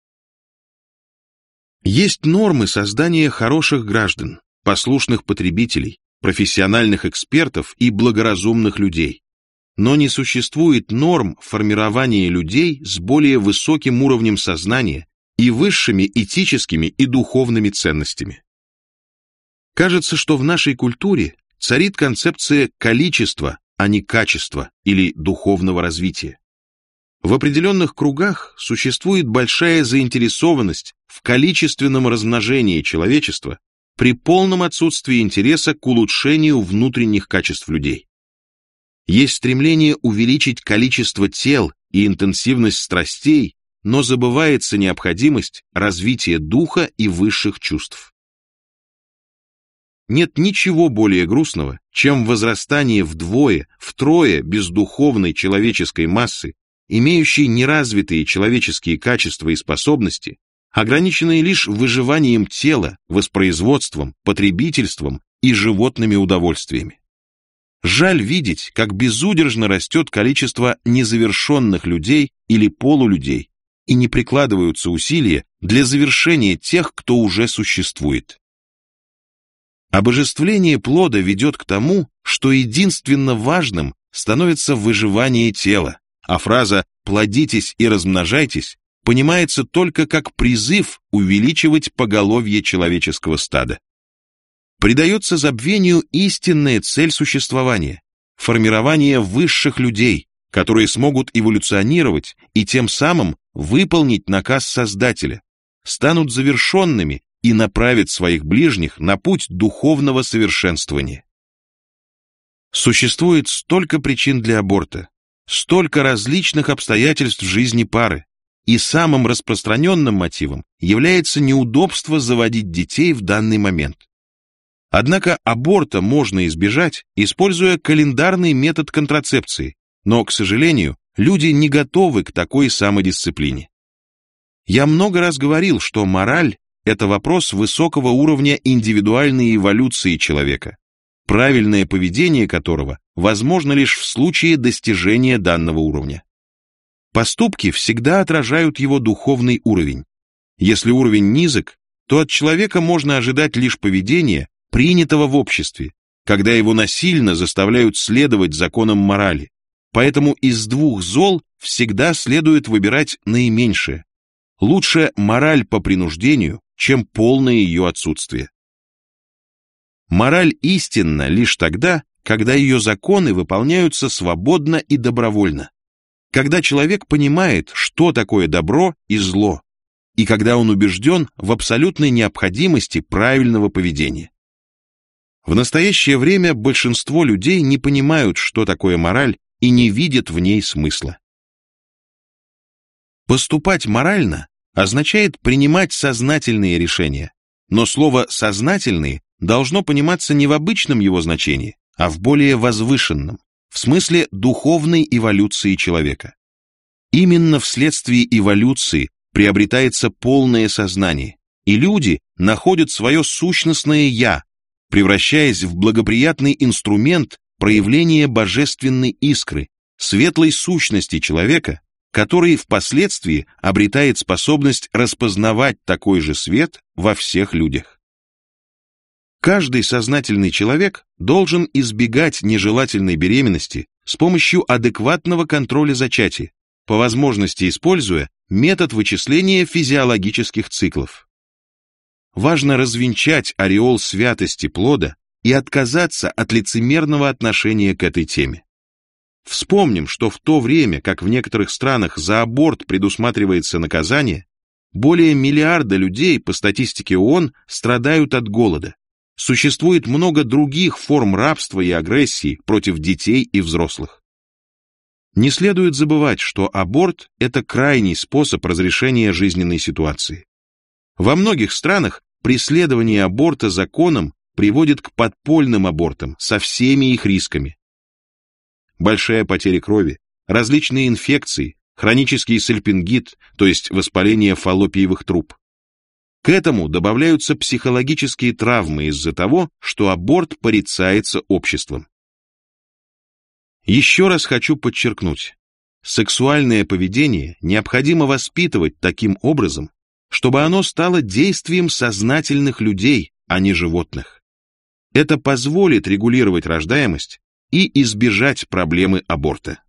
Есть нормы создания хороших граждан, послушных потребителей, профессиональных экспертов и благоразумных людей. Но не существует норм формирования людей с более высоким уровнем сознания и высшими этическими и духовными ценностями. Кажется, что в нашей культуре царит концепция количества, а не качества или духовного развития. В определенных кругах существует большая заинтересованность в количественном размножении человечества при полном отсутствии интереса к улучшению внутренних качеств людей. Есть стремление увеличить количество тел и интенсивность страстей, но забывается необходимость развития духа и высших чувств. Нет ничего более грустного, чем возрастание вдвое, втрое бездуховной человеческой массы, имеющей неразвитые человеческие качества и способности, ограниченные лишь выживанием тела, воспроизводством, потребительством и животными удовольствиями. Жаль видеть, как безудержно растет количество незавершенных людей или полулюдей, и не прикладываются усилия для завершения тех, кто уже существует. Обожествление плода ведет к тому, что единственно важным становится выживание тела, а фраза «плодитесь и размножайтесь» понимается только как призыв увеличивать поголовье человеческого стада. Придается забвению истинная цель существования – формирование высших людей, которые смогут эволюционировать и тем самым выполнить наказ Создателя, станут завершенными и направят своих ближних на путь духовного совершенствования. Существует столько причин для аборта, столько различных обстоятельств в жизни пары, и самым распространенным мотивом является неудобство заводить детей в данный момент. Однако аборта можно избежать, используя календарный метод контрацепции, но, к сожалению, люди не готовы к такой самодисциплине. Я много раз говорил, что мораль – это вопрос высокого уровня индивидуальной эволюции человека, правильное поведение которого возможно лишь в случае достижения данного уровня. Поступки всегда отражают его духовный уровень. Если уровень низок, то от человека можно ожидать лишь поведения, принятого в обществе, когда его насильно заставляют следовать законам морали. Поэтому из двух зол всегда следует выбирать наименьшее. Лучше мораль по принуждению, чем полное ее отсутствие. Мораль истинна лишь тогда, когда ее законы выполняются свободно и добровольно когда человек понимает, что такое добро и зло, и когда он убежден в абсолютной необходимости правильного поведения. В настоящее время большинство людей не понимают, что такое мораль, и не видят в ней смысла. Поступать морально означает принимать сознательные решения, но слово «сознательные» должно пониматься не в обычном его значении, а в более возвышенном в смысле духовной эволюции человека. Именно вследствие эволюции приобретается полное сознание, и люди находят свое сущностное «я», превращаясь в благоприятный инструмент проявления божественной искры, светлой сущности человека, который впоследствии обретает способность распознавать такой же свет во всех людях. Каждый сознательный человек должен избегать нежелательной беременности с помощью адекватного контроля зачатия, по возможности используя метод вычисления физиологических циклов. Важно развенчать ореол святости плода и отказаться от лицемерного отношения к этой теме. Вспомним, что в то время, как в некоторых странах за аборт предусматривается наказание, более миллиарда людей, по статистике ООН, страдают от голода, Существует много других форм рабства и агрессии против детей и взрослых. Не следует забывать, что аборт – это крайний способ разрешения жизненной ситуации. Во многих странах преследование аборта законом приводит к подпольным абортам со всеми их рисками. Большая потеря крови, различные инфекции, хронический сальпингит, то есть воспаление фаллопиевых труб. К этому добавляются психологические травмы из-за того, что аборт порицается обществом. Еще раз хочу подчеркнуть, сексуальное поведение необходимо воспитывать таким образом, чтобы оно стало действием сознательных людей, а не животных. Это позволит регулировать рождаемость и избежать проблемы аборта.